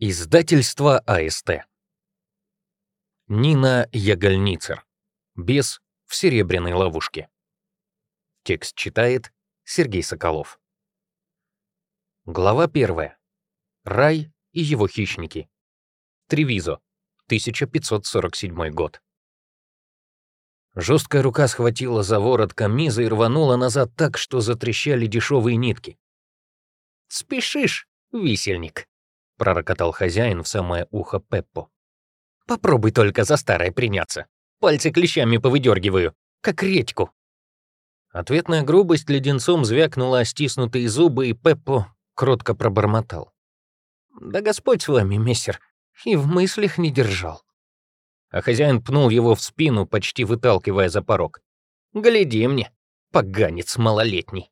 Издательство АСТ. Нина Ягольницер. Бес в серебряной ловушке. Текст читает Сергей Соколов. Глава первая. Рай и его хищники. Тревизо, 1547 год. Жесткая рука схватила за ворот камиза и рванула назад так, что затрещали дешевые нитки. «Спешишь, висельник?» — пророкотал хозяин в самое ухо Пеппо. «Попробуй только за старое приняться. Пальцы клещами повыдергиваю, как редьку». Ответная грубость леденцом звякнула о стиснутые зубы, и Пеппо кротко пробормотал. «Да Господь с вами, мессер, и в мыслях не держал». А хозяин пнул его в спину, почти выталкивая за порог. «Гляди мне, поганец малолетний».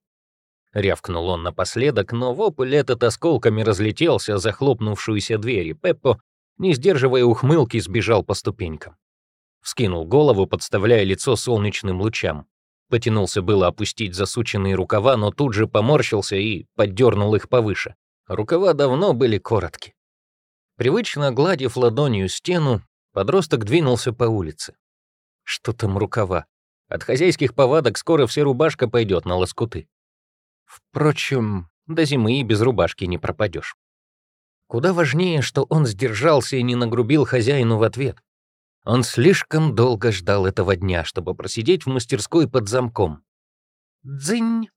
Рявкнул он напоследок, но вопль этот осколками разлетелся за захлопнувшуюся дверь, и Пеппо, не сдерживая ухмылки, сбежал по ступенькам. Вскинул голову, подставляя лицо солнечным лучам. Потянулся было опустить засученные рукава, но тут же поморщился и поддернул их повыше. Рукава давно были коротки. Привычно гладив ладонью стену, подросток двинулся по улице. Что там рукава? От хозяйских повадок скоро вся рубашка пойдет на лоскуты. Впрочем, до зимы и без рубашки не пропадешь. Куда важнее, что он сдержался и не нагрубил хозяину в ответ. Он слишком долго ждал этого дня, чтобы просидеть в мастерской под замком. «Дзынь!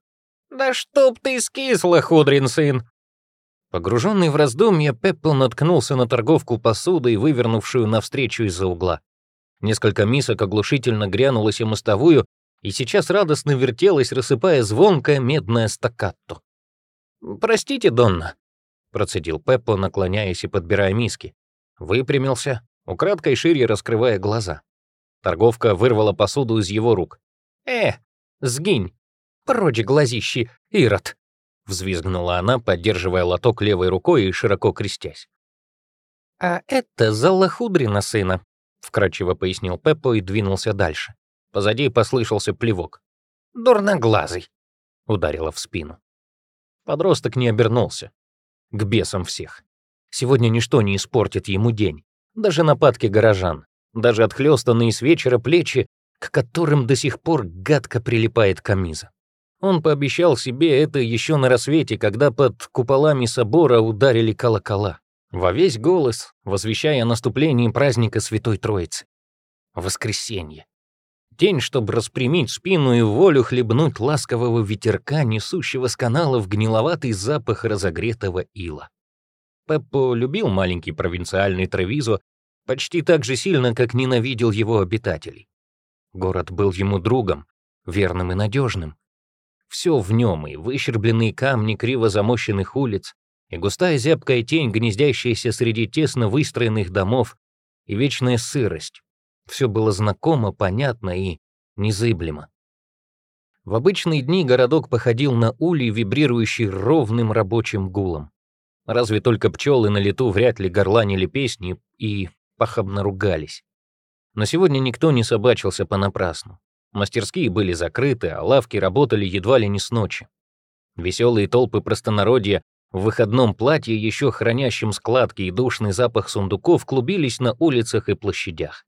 Да чтоб ты скисла, худрин сын!» Погруженный в раздумья, Пеппл наткнулся на торговку посудой, вывернувшую навстречу из-за угла. Несколько мисок оглушительно грянулось о мостовую, и сейчас радостно вертелась, рассыпая звонкое медное стаккато. «Простите, Донна», — процедил Пеппо, наклоняясь и подбирая миски. Выпрямился, украдкой шире раскрывая глаза. Торговка вырвала посуду из его рук. «Э, сгинь! Прочь глазищи, Ирод!» — взвизгнула она, поддерживая лоток левой рукой и широко крестясь. «А это Заллахудрина сына», — вкратчиво пояснил Пеппо и двинулся дальше. Позади послышался плевок. «Дурноглазый!» — ударила в спину. Подросток не обернулся. К бесам всех. Сегодня ничто не испортит ему день. Даже нападки горожан. Даже отхлёстанные с вечера плечи, к которым до сих пор гадко прилипает камиза. Он пообещал себе это еще на рассвете, когда под куполами собора ударили колокола. Во весь голос, возвещая о наступлении праздника Святой Троицы. Воскресенье. День, чтобы распрямить спину и волю хлебнуть ласкового ветерка, несущего с каналов гниловатый запах разогретого ила. Пеппо любил маленький провинциальный Тревизо почти так же сильно, как ненавидел его обитателей. Город был ему другом, верным и надежным. Все в нем, и выщербленные камни криво замощенных улиц, и густая зябкая тень, гнездящаяся среди тесно выстроенных домов, и вечная сырость, все было знакомо, понятно и незыблемо. В обычные дни городок походил на улей, вибрирующий ровным рабочим гулом. Разве только пчелы на лету вряд ли горланили песни и похабно ругались. Но сегодня никто не собачился понапрасну. Мастерские были закрыты, а лавки работали едва ли не с ночи. Веселые толпы простонародья в выходном платье, еще хранящем складки и душный запах сундуков, клубились на улицах и площадях.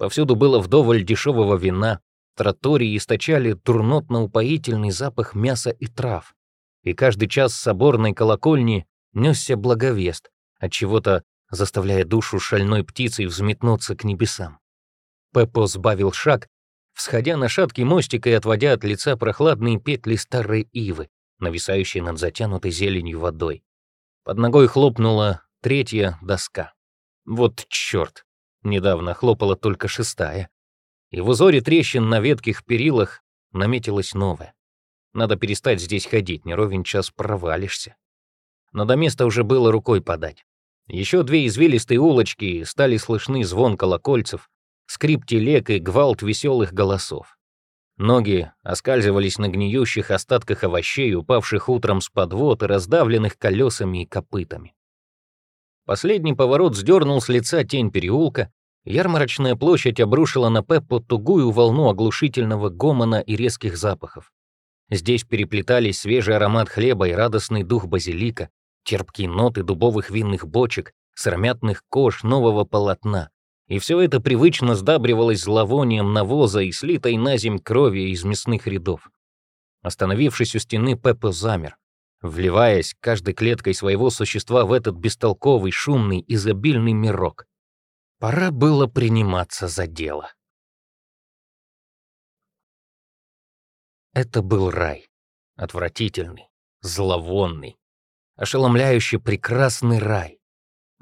Повсюду было вдоволь дешевого вина, тротории источали турнотно-упоительный запах мяса и трав. И каждый час соборной колокольни несся благовест, от чего то заставляя душу шальной птицей взметнуться к небесам. Пеппо сбавил шаг, всходя на шаткий мостик и отводя от лица прохладные петли старой ивы, нависающей над затянутой зеленью водой. Под ногой хлопнула третья доска. Вот чёрт! Недавно хлопала только шестая. И в узоре трещин на ветких перилах наметилась новая. Надо перестать здесь ходить, не ровен час провалишься. Но до места уже было рукой подать. Еще две извилистые улочки, стали слышны звон колокольцев, скрип телег и гвалт веселых голосов. Ноги оскальзывались на гниющих остатках овощей, упавших утром с подвод и раздавленных колесами и копытами. Последний поворот сдернул с лица тень переулка, ярмарочная площадь обрушила на Пеппо тугую волну оглушительного гомона и резких запахов. Здесь переплетались свежий аромат хлеба и радостный дух базилика, терпкие ноты дубовых винных бочек, сыромятных кож, нового полотна. И все это привычно сдабривалось зловонием навоза и слитой на земь крови из мясных рядов. Остановившись у стены, Пеппа замер, вливаясь каждой клеткой своего существа в этот бестолковый, шумный, изобильный мирок. Пора было приниматься за дело. Это был рай. Отвратительный, зловонный, ошеломляюще прекрасный рай.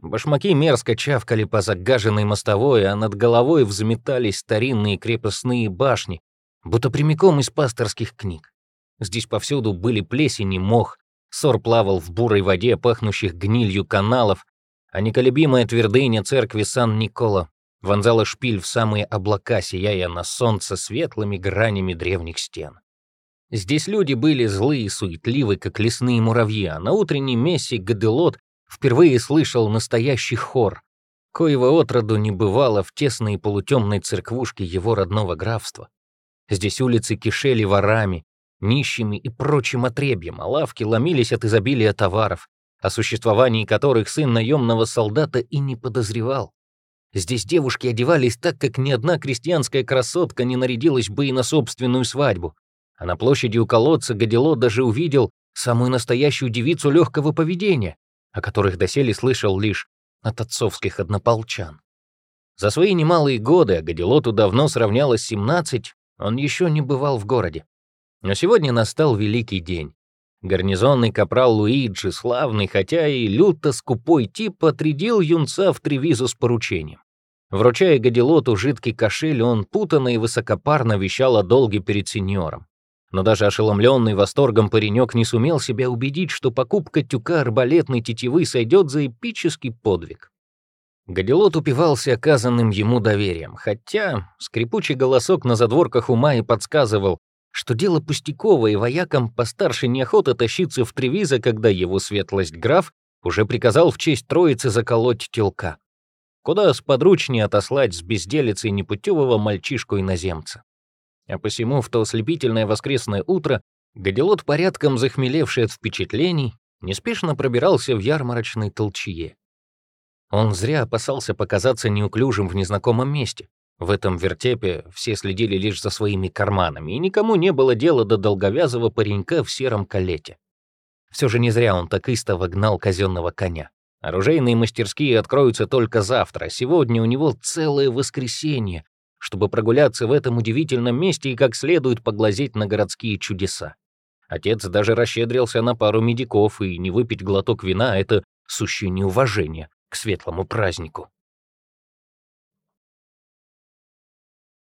Башмаки мерзко чавкали по загаженной мостовой, а над головой взметались старинные крепостные башни, будто прямиком из пасторских книг. Здесь повсюду были плесень и мох, сор плавал в бурой воде, пахнущих гнилью каналов, а неколебимая твердыня церкви Сан-Никола вонзала шпиль в самые облака, сияя на солнце светлыми гранями древних стен. Здесь люди были злые и суетливы, как лесные муравьи, а на утренней мессе Гаделот впервые слышал настоящий хор, коего отроду не бывало в тесной полутемной церквушке его родного графства. Здесь улицы кишели ворами, нищими и прочим отребьем, а лавки ломились от изобилия товаров, о существовании которых сын наемного солдата и не подозревал. Здесь девушки одевались так, как ни одна крестьянская красотка не нарядилась бы и на собственную свадьбу. А на площади у колодца Гадило даже увидел самую настоящую девицу легкого поведения, о которых доселе слышал лишь от отцовских однополчан. За свои немалые годы, а Гадилоту давно сравнялось 17, он еще не бывал в городе. Но сегодня настал великий день. Гарнизонный капрал Луиджи, славный, хотя и люто скупой тип, отрядил юнца в Тревизу с поручением. Вручая Гадилоту жидкий кошель, он путанно и высокопарно вещал о долге перед сеньором. Но даже ошеломленный восторгом паренек не сумел себя убедить, что покупка тюка арбалетной тетивы сойдет за эпический подвиг. Гадилот упивался оказанным ему доверием, хотя скрипучий голосок на задворках ума и подсказывал, что дело пустяковое, и воякам постарше неохота тащиться в Тревиза, когда его светлость граф уже приказал в честь троицы заколоть телка. Куда сподручнее отослать с безделицей непутевого мальчишку-иноземца. А посему в то ослепительное воскресное утро Гадилот, порядком захмелевший от впечатлений, неспешно пробирался в ярмарочной толчье. Он зря опасался показаться неуклюжим в незнакомом месте. В этом вертепе все следили лишь за своими карманами, и никому не было дела до долговязого паренька в сером калете. Все же не зря он так истово гнал казенного коня. Оружейные мастерские откроются только завтра, сегодня у него целое воскресенье, чтобы прогуляться в этом удивительном месте и как следует поглазеть на городские чудеса. Отец даже расщедрился на пару медиков, и не выпить глоток вина — это сущее неуважение к светлому празднику.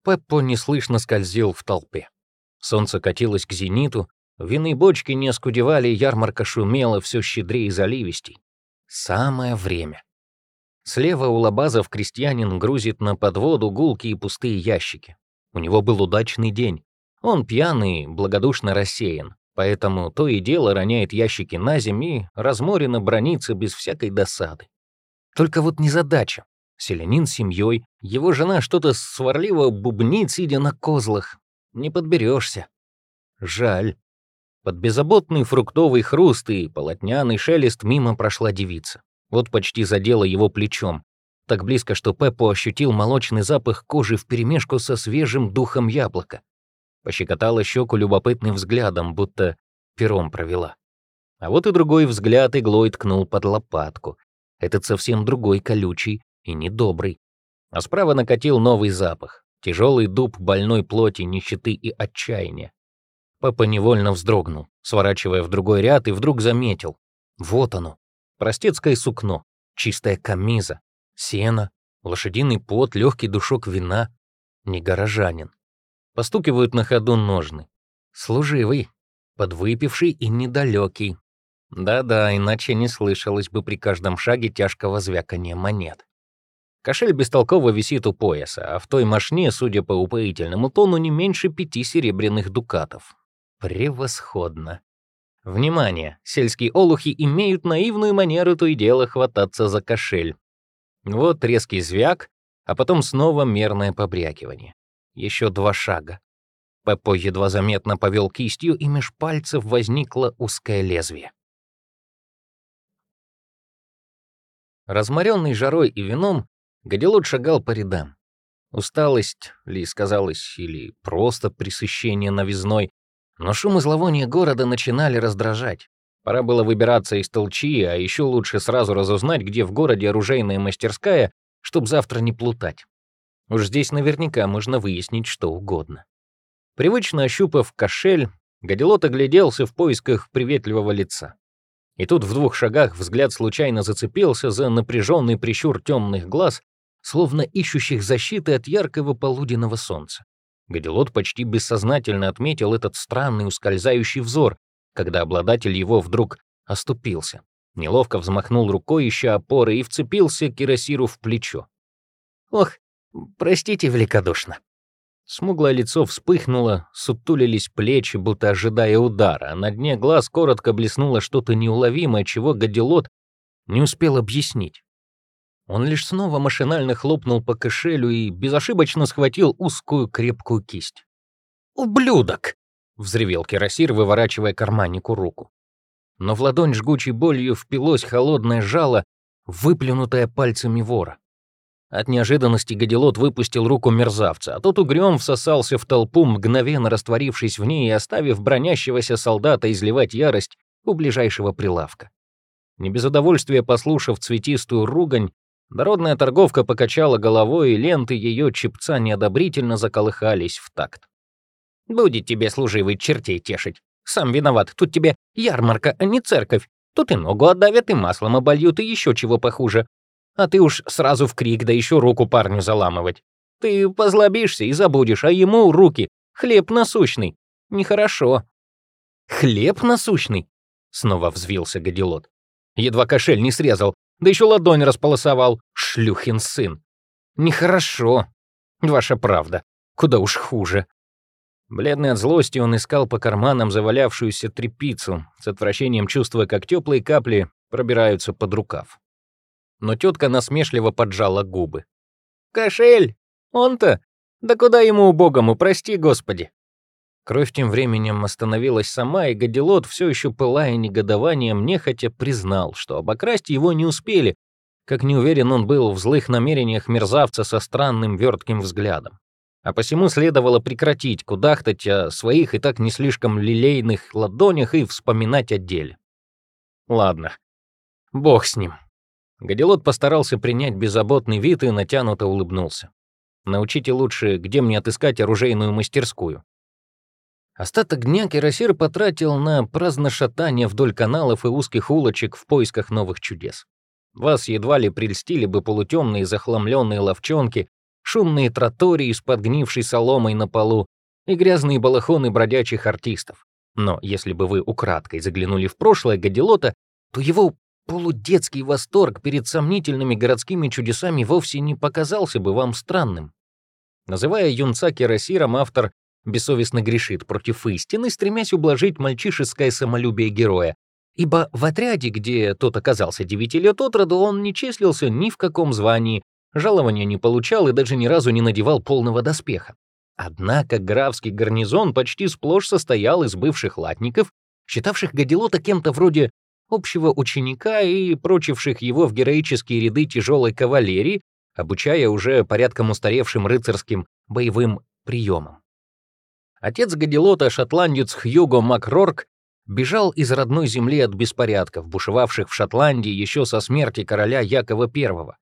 Пеппо неслышно скользил в толпе. Солнце катилось к зениту, винные бочки не оскудевали, ярмарка шумела все щедрее и заливистей. Самое время. Слева у лабазов крестьянин грузит на подводу гулки и пустые ящики. У него был удачный день. Он пьяный, благодушно рассеян, поэтому то и дело роняет ящики на землю и разморенно бронится без всякой досады. Только вот незадача. Селянин с семьей, его жена что-то сварливо бубнит, сидя на козлах. Не подберешься. Жаль. Под беззаботный фруктовый хруст и полотняный шелест мимо прошла девица. Вот почти задела его плечом. Так близко, что Пеппо ощутил молочный запах кожи вперемешку со свежим духом яблока. Пощекотала щеку любопытным взглядом, будто пером провела. А вот и другой взгляд иглой ткнул под лопатку. Этот совсем другой, колючий и недобрый. А справа накатил новый запах. Тяжелый дуб больной плоти, нищеты и отчаяния. Папа невольно вздрогнул, сворачивая в другой ряд, и вдруг заметил. Вот оно, Простецкое сукно, чистая камиза, сено, лошадиный пот, легкий душок вина. Не горожанин. Постукивают на ходу ножны. Служивый, подвыпивший и недалекий. Да-да, иначе не слышалось бы при каждом шаге тяжкого звякания монет. Кошель бестолково висит у пояса, а в той мошне, судя по упоительному тону, не меньше пяти серебряных дукатов. Превосходно. Внимание! Сельские олухи имеют наивную манеру то и дело хвататься за кошель. Вот резкий звяк, а потом снова мерное побрякивание. Еще два шага. Пеппо едва заметно повел кистью, и меж пальцев возникло узкое лезвие. Разморенный жарой и вином, Гадилот шагал по рядам. Усталость ли сказалось, или просто пресыщение новизной, но шум и зловоние города начинали раздражать. Пора было выбираться из толчи, а еще лучше сразу разузнать, где в городе оружейная мастерская, чтобы завтра не плутать. Уж здесь наверняка можно выяснить что угодно. Привычно ощупав кошель, Гадилот огляделся в поисках приветливого лица. И тут в двух шагах взгляд случайно зацепился за напряженный прищур темных глаз, словно ищущих защиты от яркого полуденного солнца. Гадилот почти бессознательно отметил этот странный ускользающий взор, когда обладатель его вдруг оступился. Неловко взмахнул рукой, ища опоры, и вцепился Кирасиру в плечо. «Ох, простите великодушно», Смуглое лицо вспыхнуло, сутулились плечи, будто ожидая удара, а на дне глаз коротко блеснуло что-то неуловимое, чего Гадилот не успел объяснить. Он лишь снова машинально хлопнул по кошелю и безошибочно схватил узкую крепкую кисть. «Ублюдок!» — взревел Кирасир, выворачивая карманнику руку. Но в ладонь жгучей болью впилось холодное жало, выплюнутое пальцами вора. От неожиданности Гадилот выпустил руку мерзавца, а тот угрём всосался в толпу, мгновенно растворившись в ней и оставив бронящегося солдата изливать ярость у ближайшего прилавка. Не без удовольствия послушав цветистую ругань, дородная торговка покачала головой, и ленты ее чепца неодобрительно заколыхались в такт. «Будет тебе служивый чертей тешить. Сам виноват, тут тебе ярмарка, а не церковь. Тут и ногу отдавят, и маслом обольют, и еще чего похуже а ты уж сразу в крик, да еще руку парню заламывать. Ты позлобишься и забудешь, а ему руки. Хлеб насущный. Нехорошо. Хлеб насущный? Снова взвился Гадилот. Едва кошель не срезал, да еще ладонь располосовал. Шлюхин сын. Нехорошо. Ваша правда. Куда уж хуже. Бледный от злости, он искал по карманам завалявшуюся трепицу, с отвращением чувствуя, как теплые капли пробираются под рукав но тетка насмешливо поджала губы. «Кошель! Он-то! Да куда ему убогому, прости господи!» Кровь тем временем остановилась сама, и Гадилот, все еще пылая негодованием, нехотя признал, что обокрасть его не успели, как не уверен он был в злых намерениях мерзавца со странным вертким взглядом. А посему следовало прекратить кудахтать о своих и так не слишком лилейных ладонях и вспоминать о деле. Ладно, бог с ним. Гадилот постарался принять беззаботный вид и натянуто улыбнулся. «Научите лучше, где мне отыскать оружейную мастерскую». Остаток дня Кирасир потратил на праздношатание вдоль каналов и узких улочек в поисках новых чудес. Вас едва ли прельстили бы полутемные захламленные ловчонки, шумные тротории с подгнившей соломой на полу и грязные балахоны бродячих артистов. Но если бы вы украдкой заглянули в прошлое Гадилота, то его Полудетский восторг перед сомнительными городскими чудесами вовсе не показался бы вам странным. Называя юнца Кирасиром, автор бессовестно грешит против истины, стремясь ублажить мальчишеское самолюбие героя, ибо в отряде, где тот оказался девяти лет от роду, он не числился ни в каком звании, жалования не получал и даже ни разу не надевал полного доспеха. Однако графский гарнизон почти сплошь состоял из бывших латников, считавших Гадилота кем-то вроде общего ученика и прочивших его в героические ряды тяжелой кавалерии, обучая уже порядком устаревшим рыцарским боевым приемам. Отец Гадилота, шотландец Хьюго Макрорк, бежал из родной земли от беспорядков, бушевавших в Шотландии еще со смерти короля Якова I.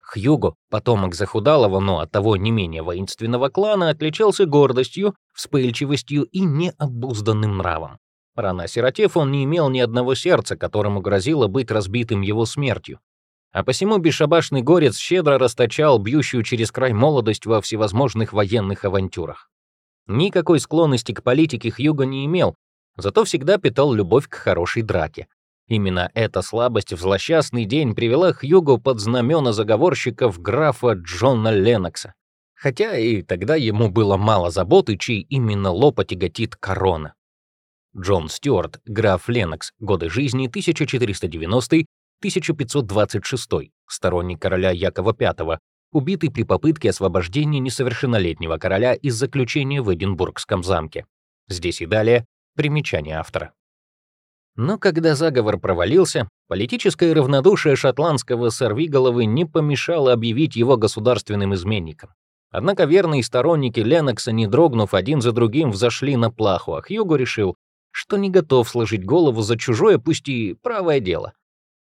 Хьюго, потомок захудалого, но оттого не менее воинственного клана, отличался гордостью, вспыльчивостью и необузданным нравом. Рано осиротев, он не имел ни одного сердца, которому грозило быть разбитым его смертью. А посему бесшабашный горец щедро расточал бьющую через край молодость во всевозможных военных авантюрах. Никакой склонности к политике Хьюго не имел, зато всегда питал любовь к хорошей драке. Именно эта слабость в злосчастный день привела Хьюго под знамена заговорщиков графа Джона Леннокса. Хотя и тогда ему было мало заботы, чей именно лоб отяготит корона. Джон Стюарт, граф Ленокс, годы жизни 1490-1526, сторонник короля Якова V, убитый при попытке освобождения несовершеннолетнего короля из заключения в Эдинбургском замке. Здесь и далее примечание автора. Но когда заговор провалился, политическое равнодушие шотландского сорвиголовы не помешало объявить его государственным изменником. Однако верные сторонники Ленокса, не дрогнув один за другим, взошли на плаху, а Хьюго решил, что не готов сложить голову за чужое, пусть и правое дело.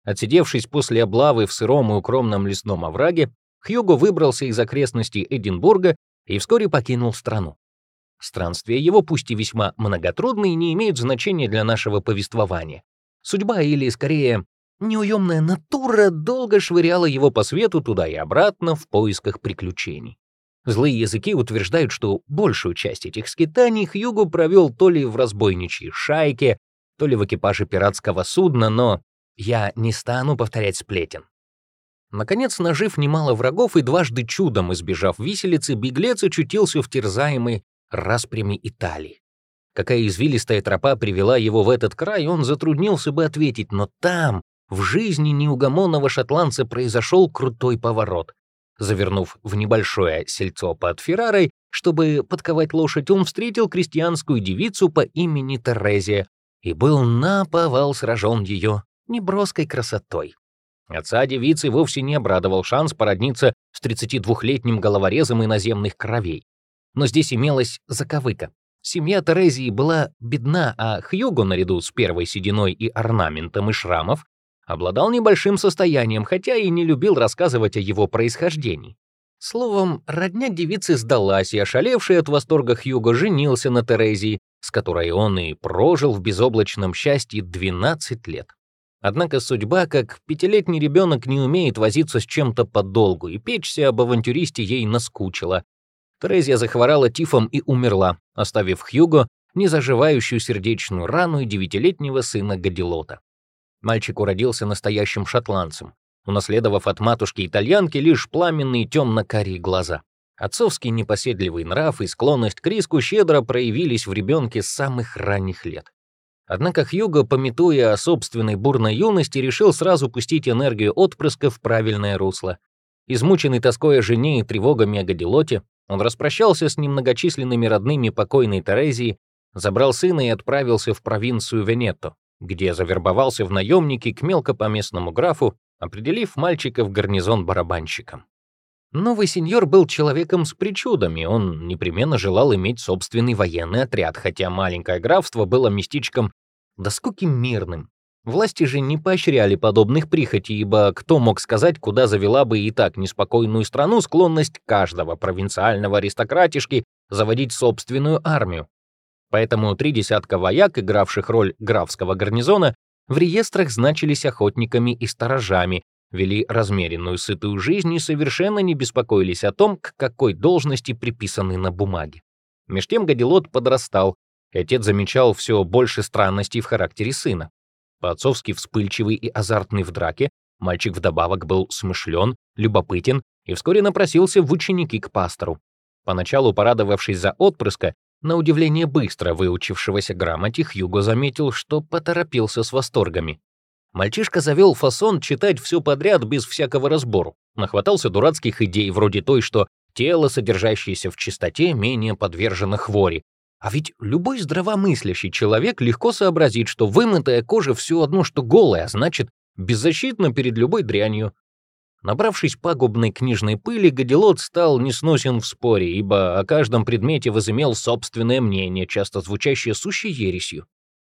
Отсидевшись после облавы в сыром и укромном лесном овраге, Хьюго выбрался из окрестностей Эдинбурга и вскоре покинул страну. Странствия его, пусть и весьма многотрудные, не имеют значения для нашего повествования. Судьба, или, скорее, неуемная натура, долго швыряла его по свету туда и обратно в поисках приключений. Злые языки утверждают, что большую часть этих скитаний Хьюго провел то ли в разбойничьей шайке, то ли в экипаже пиратского судна, но я не стану повторять сплетен. Наконец, нажив немало врагов и дважды чудом избежав виселицы, беглец очутился в терзаемой распрями Италии. Какая извилистая тропа привела его в этот край, он затруднился бы ответить, но там, в жизни неугомонного шотландца, произошел крутой поворот. Завернув в небольшое сельцо под Феррарой, чтобы подковать лошадь, он встретил крестьянскую девицу по имени Терезия и был наповал сражен ее неброской красотой. Отца девицы вовсе не обрадовал шанс породниться с 32-летним головорезом иноземных кровей. Но здесь имелась заковыка. Семья Терезии была бедна, а Хьюго, наряду с первой сединой и орнаментом и шрамов, обладал небольшим состоянием, хотя и не любил рассказывать о его происхождении. Словом, родня девицы сдалась, и ошалевший от восторга Хьюго женился на Терезии, с которой он и прожил в безоблачном счастье 12 лет. Однако судьба, как пятилетний ребенок, не умеет возиться с чем-то подолгу, и печься об авантюристе ей наскучила, Терезия захворала тифом и умерла, оставив Хьюго незаживающую сердечную рану и девятилетнего сына Гадилота. Мальчик уродился настоящим шотландцем, унаследовав от матушки-итальянки лишь пламенные темно-карие глаза. Отцовский непоседливый нрав и склонность к риску щедро проявились в ребенке с самых ранних лет. Однако Хьюго, пометуя о собственной бурной юности, решил сразу пустить энергию отпрыска в правильное русло. Измученный тоской о жене и тревогами о Гадилоте, он распрощался с немногочисленными родными покойной Терезии, забрал сына и отправился в провинцию Венето, где завербовался в наемники к мелкопоместному графу, определив мальчика в гарнизон барабанщиком. Новый сеньор был человеком с причудами, он непременно желал иметь собственный военный отряд, хотя маленькое графство было местечком до скуки мирным, Власти же не поощряли подобных прихотей, ибо кто мог сказать, куда завела бы и так неспокойную страну склонность каждого провинциального аристократишки заводить собственную армию. Поэтому три десятка вояк, игравших роль графского гарнизона, в реестрах значились охотниками и сторожами, вели размеренную сытую жизнь и совершенно не беспокоились о том, к какой должности приписаны на бумаге. Меж тем Гадилот подрастал, отец замечал все больше странностей в характере сына. По-отцовски вспыльчивый и азартный в драке, мальчик вдобавок был смышлен, любопытен и вскоре напросился в ученики к пастору. Поначалу порадовавшись за отпрыска, на удивление быстро выучившегося грамоте, Хьюго заметил, что поторопился с восторгами. Мальчишка завел фасон читать все подряд без всякого разбору. Нахватался дурацких идей, вроде той, что тело, содержащееся в чистоте, менее подвержено хвори, а ведь любой здравомыслящий человек легко сообразит, что вымытая кожа все одно, что голая, а значит, беззащитна перед любой дрянью. Набравшись пагубной книжной пыли, Гадилот стал несносен в споре, ибо о каждом предмете возымел собственное мнение, часто звучащее сущей ересью.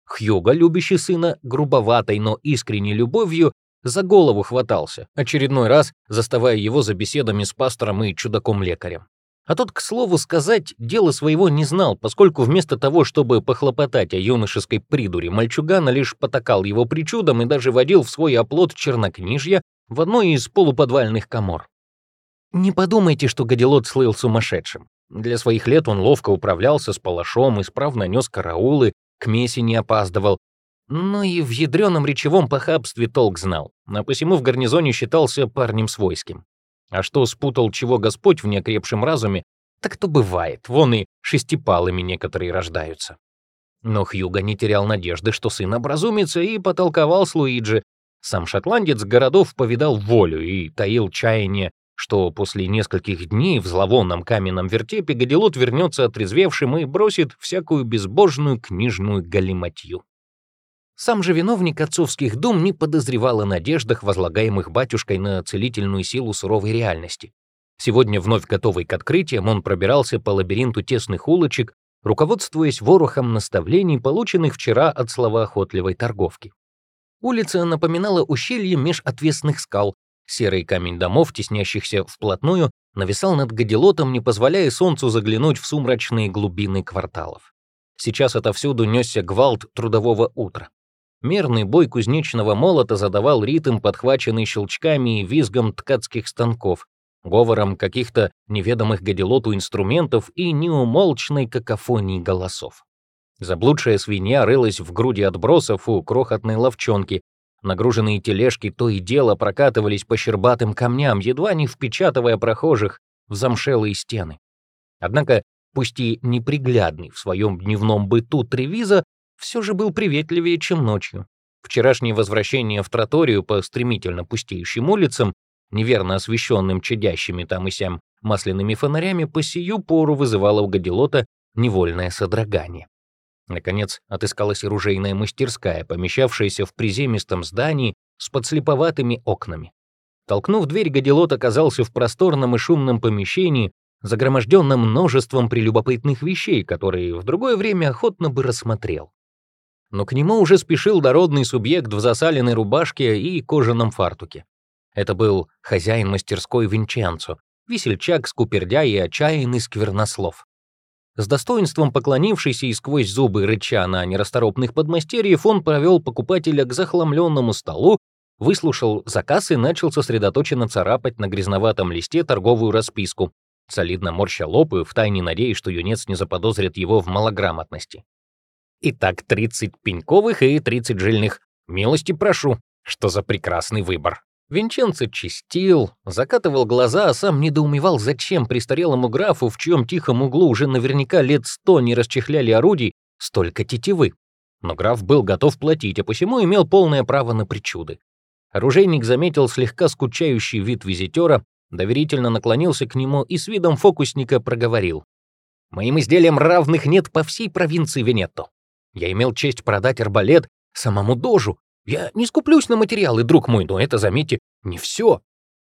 Хьюга, любящий сына грубоватой, но искренней любовью, за голову хватался, очередной раз заставая его за беседами с пастором и чудаком-лекарем. А тот, к слову сказать, дела своего не знал, поскольку вместо того, чтобы похлопотать о юношеской придуре, мальчугана лишь потакал его причудом и даже водил в свой оплот чернокнижья в одной из полуподвальных комор. Не подумайте, что Гадилот слыл сумасшедшим. Для своих лет он ловко управлялся с палашом, исправно нес караулы, к месе не опаздывал, но и в ядреном речевом похабстве толк знал, а посему в гарнизоне считался парнем свойским. А что спутал чего Господь в неокрепшем разуме, так то бывает, вон и шестипалыми некоторые рождаются. Но Хьюго не терял надежды, что сын образумится, и потолковал с Луиджи. Сам шотландец городов повидал волю и таил чаяние, что после нескольких дней в зловонном каменном вертепе Гадилот вернется отрезвевшим и бросит всякую безбожную книжную галиматью. Сам же виновник отцовских дум не подозревал о надеждах, возлагаемых батюшкой на целительную силу суровой реальности. Сегодня, вновь готовый к открытиям, он пробирался по лабиринту тесных улочек, руководствуясь ворохом наставлений, полученных вчера от словоохотливой торговки. Улица напоминала ущелье меж отвесных скал. Серый камень домов, теснящихся вплотную, нависал над Гадилотом, не позволяя солнцу заглянуть в сумрачные глубины кварталов. Сейчас отовсюду несся гвалт трудового утра. Мерный бой кузнечного молота задавал ритм, подхваченный щелчками и визгом ткацких станков, говором каких-то неведомых гадилоту инструментов и неумолчной какофонией голосов. Заблудшая свинья рылась в груди отбросов у крохотной ловчонки. Нагруженные тележки то и дело прокатывались по щербатым камням, едва не впечатывая прохожих в замшелые стены. Однако, пусть и неприглядный в своем дневном быту Тревиза, все же был приветливее, чем ночью. Вчерашнее возвращение в троторию по стремительно пустеющим улицам неверно освещенным чадящими там и сям масляными фонарями, по сию пору вызывало у Гадилота невольное содрогание. Наконец, отыскалась оружейная мастерская, помещавшаяся в приземистом здании с подслеповатыми окнами. Толкнув дверь, Гадилот оказался в просторном и шумном помещении, загроможденном множеством прелюбопытных вещей, которые в другое время охотно бы рассмотрел. Но к нему уже спешил дородный субъект в засаленной рубашке и кожаном фартуке. Это был хозяин мастерской Винченцо, весельчак, скупердя и отчаянный сквернослов. С достоинством поклонившийся и сквозь зубы рыча на нерасторопных подмастерьев, он провел покупателя к захламленному столу, выслушал заказ и начал сосредоточенно царапать на грязноватом листе торговую расписку, солидно морща лоб и втайне надеясь, что юнец не заподозрит его в малограмотности. «Итак, 30 пеньковых и 30 жильных. Милости прошу. Что за прекрасный выбор!» Винченцо чистил, закатывал глаза, а сам недоумевал, зачем престарелому графу, в чьем тихом углу уже наверняка лет сто не расчехляли орудий, столько тетивы. Но граф был готов платить, а посему имел полное право на причуды. Оружейник заметил слегка скучающий вид визитера, доверительно наклонился к нему и с видом фокусника проговорил. «Моим изделиям равных нет по всей провинции Венетто. Я имел честь продать арбалет самому дожу, я не скуплюсь на материалы, друг мой, но это, заметьте, не все.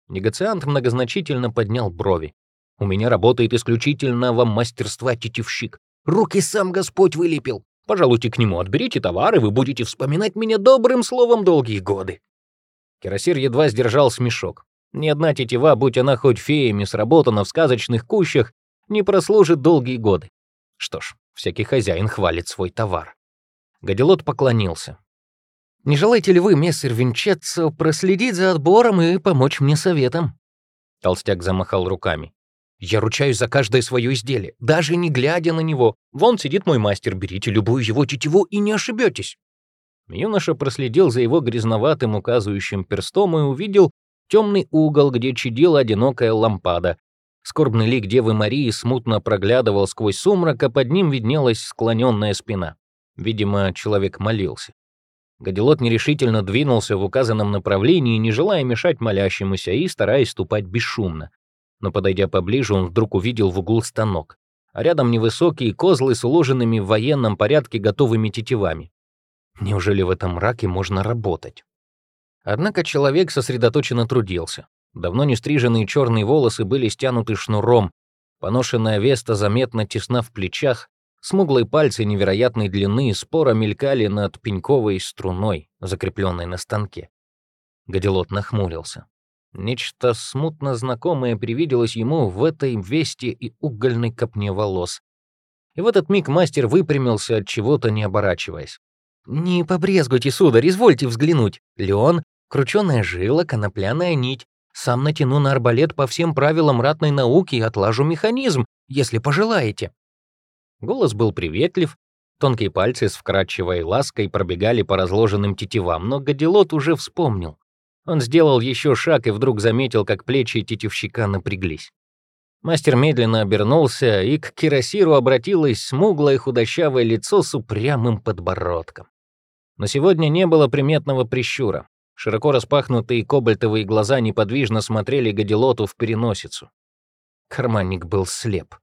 Негациант многозначительно поднял брови. У меня работает исключительного мастерства тетивщик. Руки сам Господь вылепил. Пожалуйте к нему, отберите товары, вы будете вспоминать меня добрым словом долгие годы. Кирасир едва сдержал смешок. Ни одна тетива, будь она хоть феями сработана в сказочных кущах, не прослужит долгие годы. Что ж, всякий хозяин хвалит свой товар. Гадилот поклонился. Не желаете ли вы, мессер Винчетцо, проследить за отбором и помочь мне советом?» Толстяк замахал руками. «Я ручаюсь за каждое свое изделие, даже не глядя на него. Вон сидит мой мастер, берите любую его тетиву и не ошибетесь». Юноша проследил за его грязноватым указывающим перстом и увидел темный угол, где чадила одинокая лампада. Скорбный лик Девы Марии смутно проглядывал сквозь сумрак, а под ним виднелась склоненная спина. Видимо, человек молился. Гадилот нерешительно двинулся в указанном направлении, не желая мешать молящемуся и стараясь ступать бесшумно. Но, подойдя поближе, он вдруг увидел в углу станок, а рядом невысокие козлы с уложенными в военном порядке готовыми тетивами. Неужели в этом мраке можно работать? Однако человек сосредоточенно трудился. Давно не стриженные черные волосы были стянуты шнуром, поношенная веста заметно тесна в плечах, Смуглые пальцы невероятной длины споро мелькали над пеньковой струной, закрепленной на станке. Гадилот нахмурился. Нечто смутно знакомое привиделось ему в этой весте и угольной копне волос. И в этот миг мастер выпрямился от чего-то, не оборачиваясь. «Не побрезгуйте, сударь, извольте взглянуть. Леон, крученая жила, конопляная нить. Сам натяну на арбалет по всем правилам ратной науки и отлажу механизм, если пожелаете». Голос был приветлив, тонкие пальцы с вкрадчивой лаской пробегали по разложенным тетивам, но Гадилот уже вспомнил. Он сделал еще шаг и вдруг заметил, как плечи тетивщика напряглись. Мастер медленно обернулся, и к кирасиру обратилось смуглое худощавое лицо с упрямым подбородком. Но сегодня не было приметного прищура. Широко распахнутые кобальтовые глаза неподвижно смотрели Гадилоту в переносицу. Карманник был слеп.